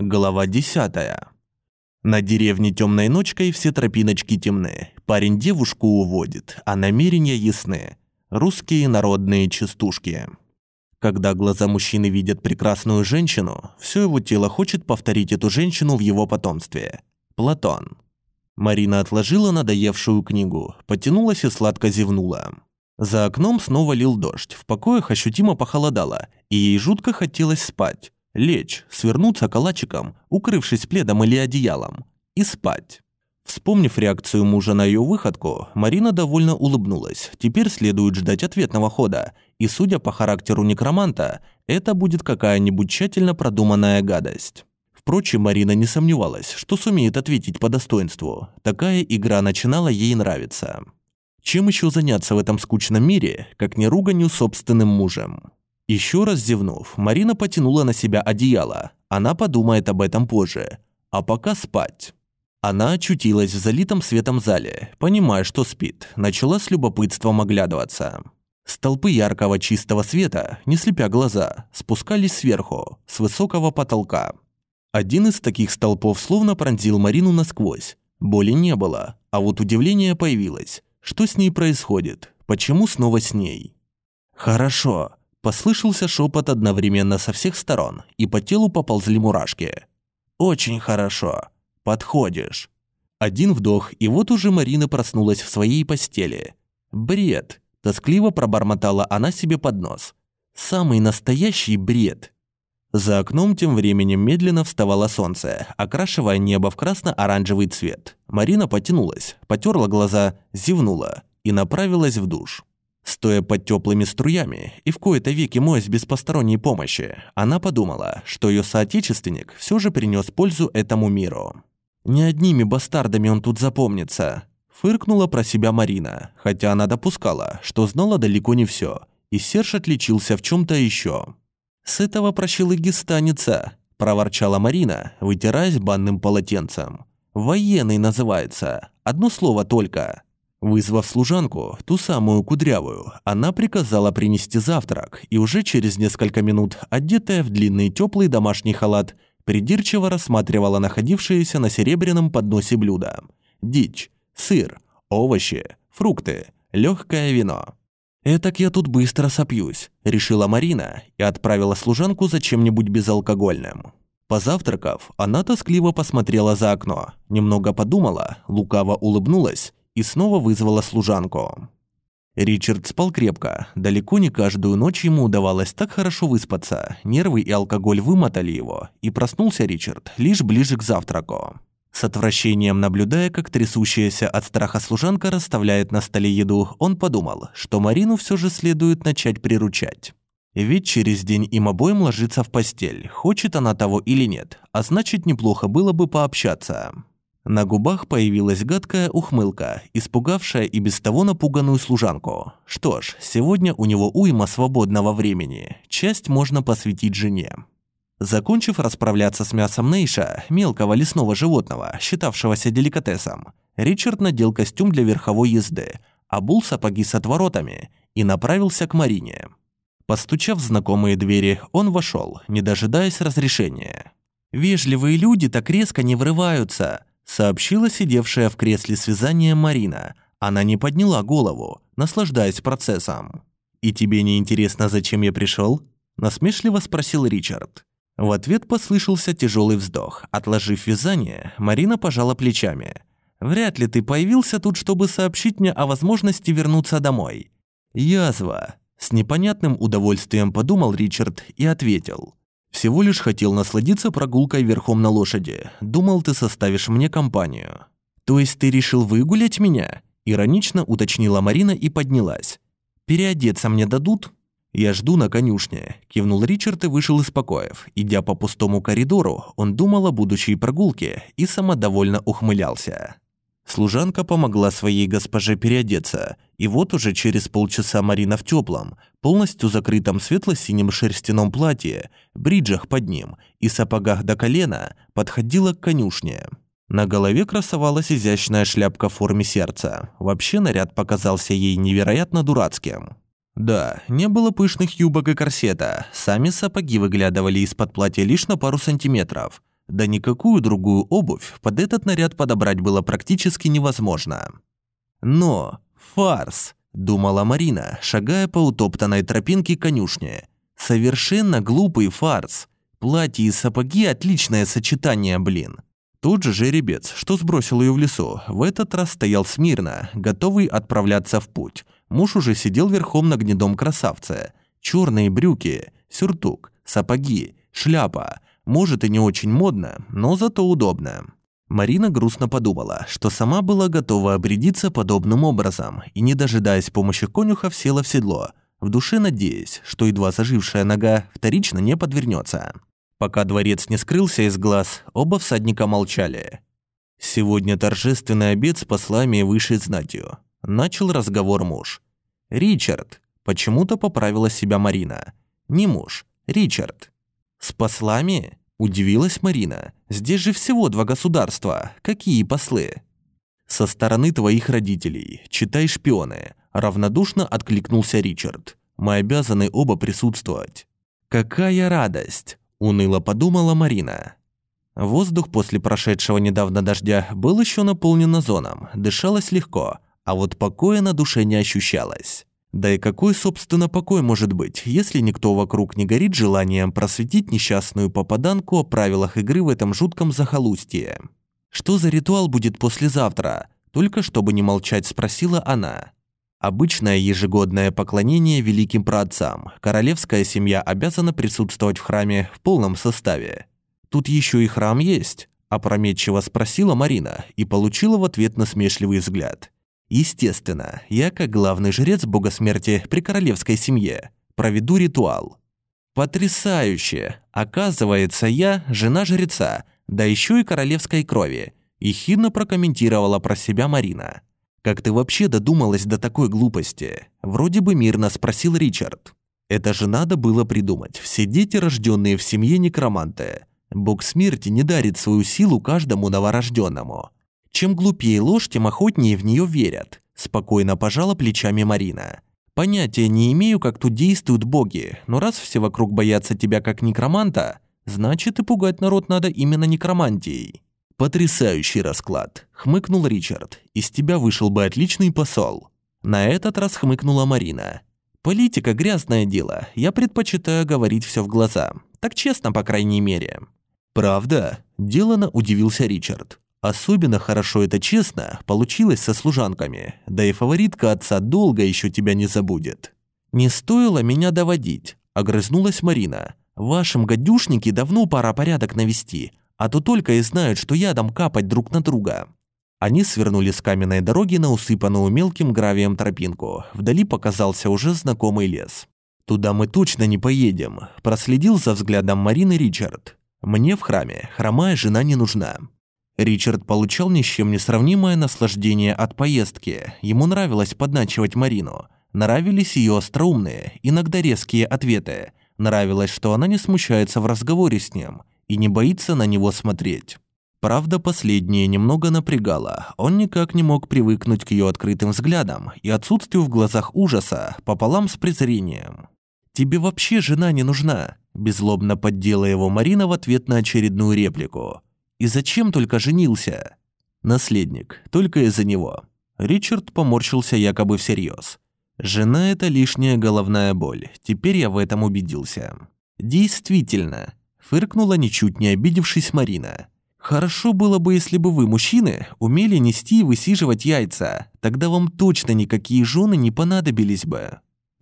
Глава 10. На деревне темной ночкой все тропиночки темны. Парень девушку уводит, а намерения ясны. Русские народные частушки. Когда глаза мужчины видят прекрасную женщину, все его тело хочет повторить эту женщину в его потомстве. Платон. Марина отложила надоевшую книгу, потянулась и сладко зевнула. За окном снова лил дождь, в покоях ощутимо похолодало, и ей жутко хотелось спать. Лечь, свернуться калачиком, укрывшись пледом или одеялом, и спать. Вспомнив реакцию мужа на ее выходку, Марина довольно улыбнулась. Теперь следует ждать ответного хода, и судя по характеру некроманта, это будет какая-нибудь тщательно продуманная гадость. Впрочем, Марина не сомневалась, что сумеет ответить по достоинству. Такая игра начинала ей нравиться. Чем еще заняться в этом скучном мире, как не руганью собственным мужем? Еще раз зевнув, Марина потянула на себя одеяло. Она подумает об этом позже. А пока спать. Она очутилась в залитом светом зале, понимая, что спит, начала с любопытством оглядываться. Столпы яркого чистого света, не слепя глаза, спускались сверху, с высокого потолка. Один из таких столпов словно пронзил Марину насквозь. Боли не было, а вот удивление появилось. Что с ней происходит? Почему снова с ней? «Хорошо», Послышался шепот одновременно со всех сторон, и по телу поползли мурашки. «Очень хорошо. Подходишь». Один вдох, и вот уже Марина проснулась в своей постели. «Бред!» – тоскливо пробормотала она себе под нос. «Самый настоящий бред!» За окном тем временем медленно вставало солнце, окрашивая небо в красно-оранжевый цвет. Марина потянулась, потерла глаза, зевнула и направилась в душ. Стоя под теплыми струями и в кои-то веки моясь без посторонней помощи, она подумала, что ее соотечественник все же принес пользу этому миру. «Не одними бастардами он тут запомнится», – фыркнула про себя Марина, хотя она допускала, что знала далеко не все, и Серж отличился в чем-то еще. «С этого прощелыги станется», – проворчала Марина, вытираясь банным полотенцем. «Военный называется. Одно слово только». Вызвав служанку, ту самую кудрявую, она приказала принести завтрак, и уже через несколько минут, одетая в длинный теплый домашний халат, придирчиво рассматривала находившиеся на серебряном подносе блюда. Дичь, сыр, овощи, фрукты, легкое вино. «Этак я тут быстро сопьюсь», – решила Марина и отправила служанку за чем-нибудь безалкогольным. Позавтракав, она тоскливо посмотрела за окно, немного подумала, лукаво улыбнулась и снова вызвала служанку. Ричард спал крепко. Далеко не каждую ночь ему удавалось так хорошо выспаться. Нервы и алкоголь вымотали его, и проснулся Ричард лишь ближе к завтраку. С отвращением наблюдая, как трясущаяся от страха служанка расставляет на столе еду, он подумал, что Марину все же следует начать приручать. Ведь через день им обоим ложиться в постель, хочет она того или нет, а значит неплохо было бы пообщаться. На губах появилась гадкая ухмылка, испугавшая и без того напуганную служанку. Что ж, сегодня у него уйма свободного времени. Часть можно посвятить жене. Закончив расправляться с мясом Нейша, мелкого лесного животного, считавшегося деликатесом, Ричард надел костюм для верховой езды, обул сапоги с отворотами и направился к Марине. Постучав в знакомые двери, он вошел, не дожидаясь разрешения. «Вежливые люди так резко не врываются», сообщила сидевшая в кресле связания Марина. Она не подняла голову, наслаждаясь процессом. «И тебе не интересно, зачем я пришел?» – насмешливо спросил Ричард. В ответ послышался тяжелый вздох. Отложив вязание, Марина пожала плечами. «Вряд ли ты появился тут, чтобы сообщить мне о возможности вернуться домой». «Язва», – с непонятным удовольствием подумал Ричард и ответил. Всего лишь хотел насладиться прогулкой верхом на лошади. Думал, ты составишь мне компанию. То есть ты решил выгулять меня? Иронично уточнила Марина и поднялась. Переодеться мне дадут? Я жду на конюшне, кивнул Ричард и вышел из покоев. Идя по пустому коридору, он думал о будущей прогулке и самодовольно ухмылялся. Служанка помогла своей госпоже переодеться, и вот уже через полчаса Марина в теплом, полностью закрытом светло-синем шерстяном платье, бриджах под ним и сапогах до колена подходила к конюшне. На голове красовалась изящная шляпка в форме сердца. Вообще наряд показался ей невероятно дурацким. Да, не было пышных юбок и корсета, сами сапоги выглядывали из-под платья лишь на пару сантиметров. Да никакую другую обувь под этот наряд подобрать было практически невозможно. Но фарс, думала Марина, шагая по утоптанной тропинке конюшни. Совершенно глупый фарс. Платье и сапоги – отличное сочетание, блин. Тот же жеребец, что сбросил ее в лесу, в этот раз стоял смирно, готовый отправляться в путь. Муж уже сидел верхом на гнедом красавце. Черные брюки, сюртук, сапоги, шляпа. Может и не очень модно, но зато удобно. Марина грустно подумала, что сама была готова обрядиться подобным образом и, не дожидаясь помощи конюхов, села в седло, в душе надеясь, что едва зажившая нога вторично не подвернется. Пока дворец не скрылся из глаз, оба всадника молчали. «Сегодня торжественный обед с послами и высшей знатью», – начал разговор муж. «Ричард», – почему-то поправила себя Марина. «Не муж, Ричард». «С послами?» Удивилась Марина. «Здесь же всего два государства. Какие послы?» «Со стороны твоих родителей. Читай шпионы», – равнодушно откликнулся Ричард. «Мы обязаны оба присутствовать». «Какая радость!» – уныло подумала Марина. Воздух после прошедшего недавно дождя был еще наполнен озоном, дышалось легко, а вот покоя на душе не ощущалось. Да и какой, собственно, покой может быть, если никто вокруг не горит желанием просветить несчастную попаданку о правилах игры в этом жутком захолустье? Что за ритуал будет послезавтра? Только чтобы не молчать, спросила она. Обычное ежегодное поклонение великим праотцам. Королевская семья обязана присутствовать в храме в полном составе. Тут еще и храм есть, опрометчиво спросила Марина и получила в ответ насмешливый взгляд. Естественно, я, как главный жрец бога смерти при королевской семье, проведу ритуал. Потрясающе! Оказывается, я жена жреца, да еще и королевской крови. И хидно прокомментировала про себя Марина. «Как ты вообще додумалась до такой глупости?» Вроде бы мирно спросил Ричард. «Это же надо было придумать. Все дети, рожденные в семье некроманты. Бог смерти не дарит свою силу каждому новорожденному. Чем глупее ложь, тем охотнее в нее верят. Спокойно пожала плечами Марина. Понятия не имею, как тут действуют боги, но раз все вокруг боятся тебя как некроманта, значит и пугать народ надо именно некромантией. Потрясающий расклад, хмыкнул Ричард. Из тебя вышел бы отличный посол. На этот раз хмыкнула Марина. Политика грязное дело. Я предпочитаю говорить все в глаза. Так честно, по крайней мере. Правда? Делано удивился Ричард. Особенно хорошо это честно получилось со служанками, да и фаворитка отца долго еще тебя не забудет. Не стоило меня доводить, огрызнулась Марина. Вашим гадюшники давно пора порядок навести, а то только и знают, что ядом капать друг на друга. Они свернули с каменной дороги на усыпанную мелким гравием тропинку. Вдали показался уже знакомый лес. «Туда мы точно не поедем», – проследил за взглядом Марины Ричард. «Мне в храме хромая жена не нужна. Ричард получал ни с чем не сравнимое наслаждение от поездки. Ему нравилось подначивать Марину. Нравились ее остроумные, иногда резкие ответы. Нравилось, что она не смущается в разговоре с ним и не боится на него смотреть. Правда, последнее немного напрягало. Он никак не мог привыкнуть к ее открытым взглядам и отсутствию в глазах ужаса пополам с презрением. «Тебе вообще жена не нужна», – беззлобно поддела его Марина в ответ на очередную реплику. И зачем только женился? Наследник, только из-за него. Ричард поморщился якобы всерьез. Жена – это лишняя головная боль. Теперь я в этом убедился. Действительно, фыркнула ничуть не обидевшись Марина. Хорошо было бы, если бы вы, мужчины, умели нести и высиживать яйца. Тогда вам точно никакие жены не понадобились бы.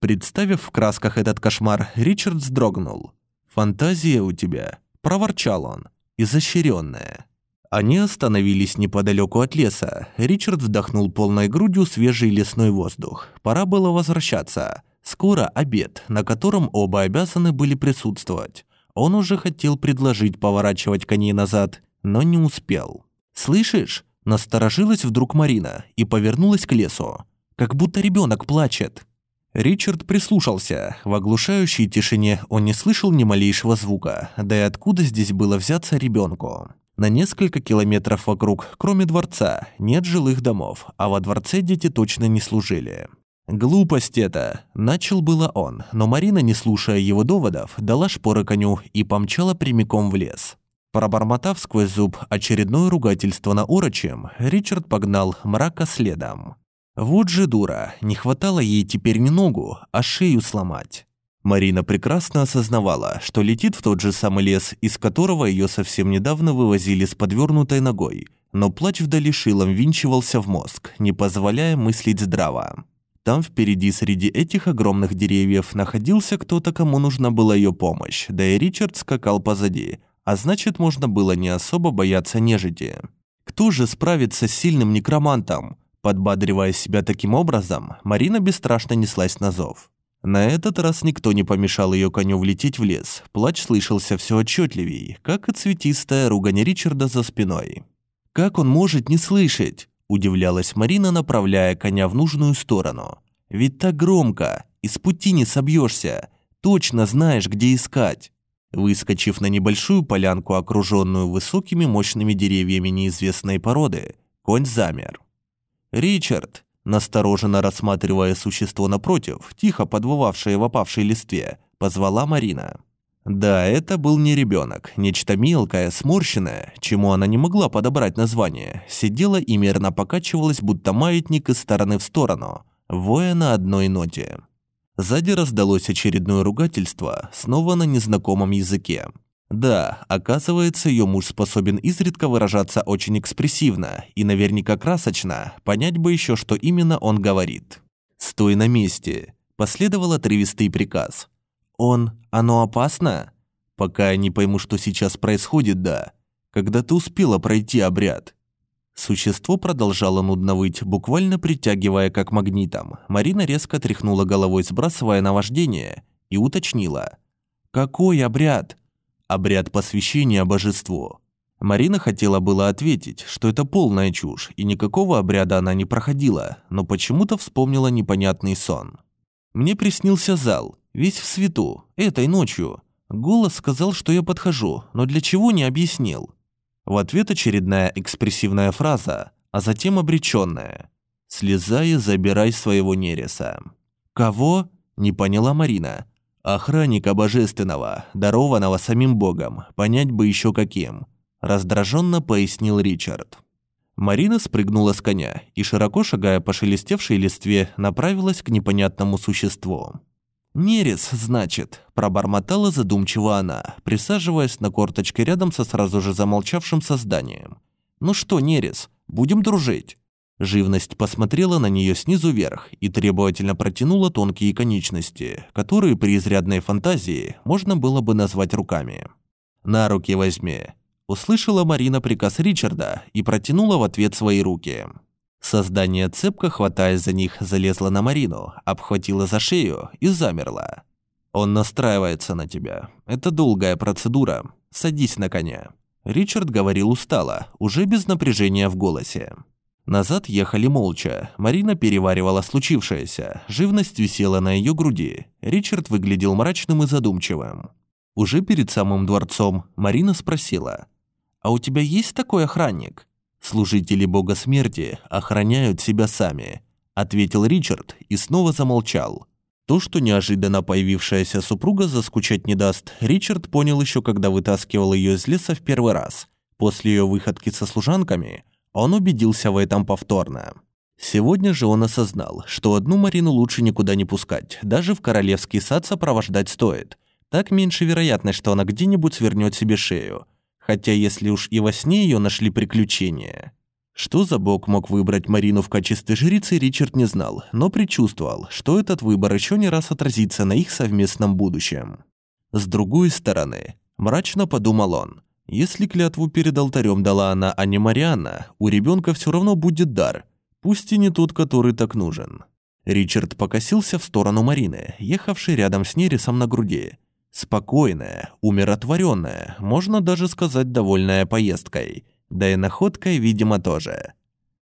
Представив в красках этот кошмар, Ричард вздрогнул. «Фантазия у тебя», – проворчал он изощренная. Они остановились неподалеку от леса. Ричард вдохнул полной грудью свежий лесной воздух. Пора было возвращаться. Скоро обед, на котором оба обязаны были присутствовать. Он уже хотел предложить поворачивать коней назад, но не успел. «Слышишь?» – насторожилась вдруг Марина и повернулась к лесу. «Как будто ребенок плачет». Ричард прислушался. В оглушающей тишине он не слышал ни малейшего звука, да и откуда здесь было взяться ребенку. На несколько километров вокруг, кроме дворца, нет жилых домов, а во дворце дети точно не служили. «Глупость это!» – начал было он, но Марина, не слушая его доводов, дала шпоры коню и помчала прямиком в лес. Пробормотав сквозь зуб очередное ругательство на урочем, Ричард погнал мрака следом. Вот же дура, не хватало ей теперь не ногу, а шею сломать. Марина прекрасно осознавала, что летит в тот же самый лес, из которого ее совсем недавно вывозили с подвернутой ногой, но плач вдали шилом винчивался в мозг, не позволяя мыслить здраво. Там впереди среди этих огромных деревьев находился кто-то, кому нужна была ее помощь, да и Ричард скакал позади, а значит, можно было не особо бояться нежити. Кто же справится с сильным некромантом? Подбадривая себя таким образом, Марина бесстрашно неслась на зов. На этот раз никто не помешал ее коню влететь в лес. Плач слышался все отчетливей, как и цветистая ругань Ричарда за спиной. «Как он может не слышать?» – удивлялась Марина, направляя коня в нужную сторону. «Ведь так громко, из пути не собьешься, точно знаешь, где искать». Выскочив на небольшую полянку, окруженную высокими мощными деревьями неизвестной породы, конь замер. «Ричард!» Настороженно рассматривая существо напротив, тихо подвывавшее в опавшей листве, позвала Марина. Да, это был не ребенок, нечто мелкое, сморщенное, чему она не могла подобрать название, сидела и мерно покачивалась, будто маятник из стороны в сторону, воя на одной ноте. Сзади раздалось очередное ругательство, снова на незнакомом языке. Да, оказывается, ее муж способен изредка выражаться очень экспрессивно и наверняка красочно, понять бы еще, что именно он говорит. «Стой на месте», – последовал отрывистый приказ. «Он... оно опасно?» «Пока я не пойму, что сейчас происходит, да. Когда ты успела пройти обряд?» Существо продолжало нудно выть, буквально притягивая как магнитом. Марина резко тряхнула головой, сбрасывая наваждение, и уточнила. «Какой обряд?» Обряд посвящения божеству. Марина хотела было ответить, что это полная чушь, и никакого обряда она не проходила, но почему-то вспомнила непонятный сон. Мне приснился зал, весь в свету, этой ночью. Голос сказал, что я подхожу, но для чего не объяснил. В ответ очередная экспрессивная фраза, а затем обреченная. «Слезай и забирай своего нереса». «Кого?» – не поняла Марина, Охранника божественного, дарованного самим богом, понять бы еще каким. Раздраженно пояснил Ричард. Марина спрыгнула с коня и, широко шагая по шелестевшей листве, направилась к непонятному существу. «Нерес, значит», – пробормотала задумчиво она, присаживаясь на корточке рядом со сразу же замолчавшим созданием. «Ну что, Нерес, будем дружить?» Живность посмотрела на нее снизу вверх и требовательно протянула тонкие конечности, которые при изрядной фантазии можно было бы назвать руками. «На руки возьми», – услышала Марина приказ Ричарда и протянула в ответ свои руки. Создание цепко, хватаясь за них, залезла на Марину, обхватила за шею и замерла. «Он настраивается на тебя. Это долгая процедура. Садись на коня». Ричард говорил устало, уже без напряжения в голосе. Назад ехали молча. Марина переваривала случившееся. Живность висела на ее груди. Ричард выглядел мрачным и задумчивым. Уже перед самым дворцом Марина спросила. «А у тебя есть такой охранник?» «Служители бога смерти охраняют себя сами», ответил Ричард и снова замолчал. То, что неожиданно появившаяся супруга заскучать не даст, Ричард понял еще, когда вытаскивал ее из леса в первый раз. После ее выходки со служанками – он убедился в этом повторно. Сегодня же он осознал, что одну Марину лучше никуда не пускать, даже в королевский сад сопровождать стоит. Так меньше вероятность, что она где-нибудь свернет себе шею. Хотя если уж и во сне ее нашли приключения. Что за бог мог выбрать Марину в качестве жрицы, Ричард не знал, но предчувствовал, что этот выбор еще не раз отразится на их совместном будущем. С другой стороны, мрачно подумал он, если клятву перед алтарем дала она, а не Марианна, у ребенка все равно будет дар, пусть и не тот, который так нужен. Ричард покосился в сторону Марины, ехавшей рядом с Нерисом на груди. Спокойная, умиротворенная, можно даже сказать, довольная поездкой. Да и находкой, видимо, тоже.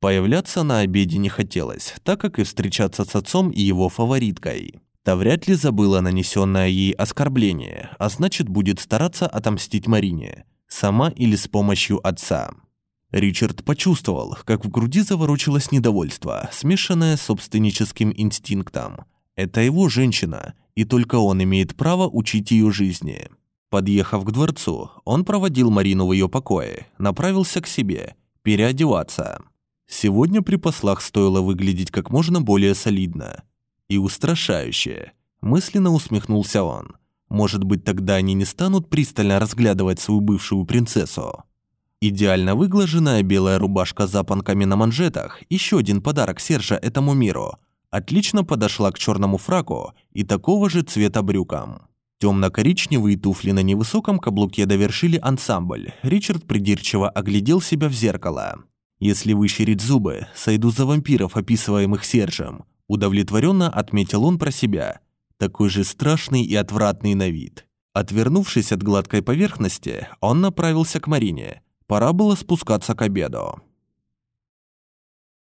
Появляться на обеде не хотелось, так как и встречаться с отцом и его фавориткой. Та вряд ли забыла нанесенное ей оскорбление, а значит будет стараться отомстить Марине сама или с помощью отца. Ричард почувствовал, как в груди заворочилось недовольство, смешанное с собственническим инстинктом. Это его женщина, и только он имеет право учить ее жизни. Подъехав к дворцу, он проводил Марину в ее покое, направился к себе, переодеваться. Сегодня при послах стоило выглядеть как можно более солидно. И устрашающе. Мысленно усмехнулся он. Может быть, тогда они не станут пристально разглядывать свою бывшую принцессу. Идеально выглаженная белая рубашка с запонками на манжетах, еще один подарок Сержа этому миру, отлично подошла к черному фраку и такого же цвета брюкам. Темно-коричневые туфли на невысоком каблуке довершили ансамбль. Ричард придирчиво оглядел себя в зеркало. «Если выщерить зубы, сойду за вампиров, описываемых Сержем», удовлетворенно отметил он про себя. Такой же страшный и отвратный на вид. Отвернувшись от гладкой поверхности, он направился к Марине. Пора было спускаться к обеду.